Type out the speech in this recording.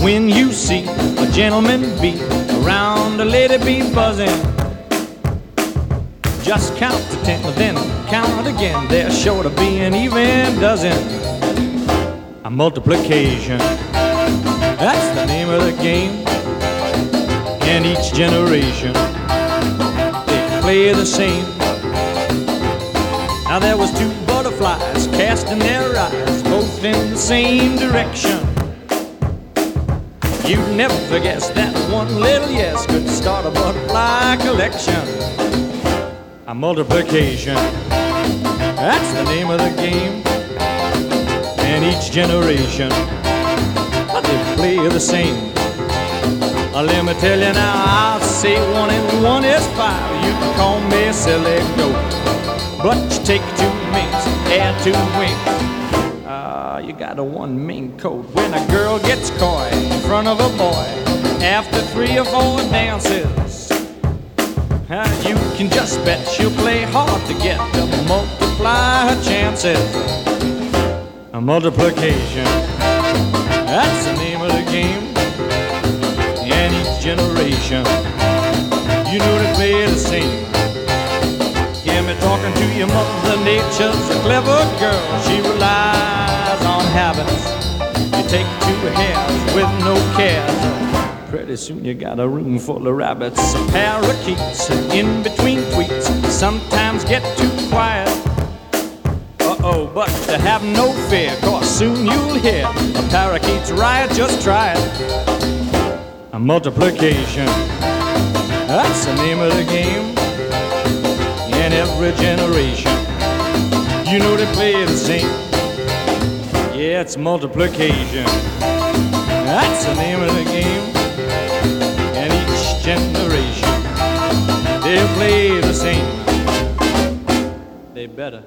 when you see a gentleman bee around a lady bee buzzing. Just count to ten, then count again. There's sure to be an even dozen. A multiplication. That's the name of the game. And each generation, they play the same. Now there was two butterflies casting their eyes both in the same direction. You'd never guess that one little yes could start a butterfly collection. A multiplication, that's the name of the game. And each generation, they play the same. Uh, let me tell you now, I'll say one and one is five. You can call me a silly goat. But you take two minks, add two wings. Ah, uh, you got a one mink coat. When a girl gets coy front of a boy after three or four dances, you can just bet she'll play hard to get to multiply her chances. A multiplication, that's the name of the game. And each generation, you know they play the same Hear me talking to your mother nature's a clever girl. She relies on habits. Take two hares with no cares. Pretty soon you got a room full of rabbits. Parakeets in between tweets sometimes get too quiet. Uh oh, but to have no fear, cause soon you'll hear a parakeet's riot. Just try it. A multiplication. That's the name of the game in every generation. You know they play the same. Yeah, it's multiplication. That's the name of the game. And each generation, they'll play the same. They better.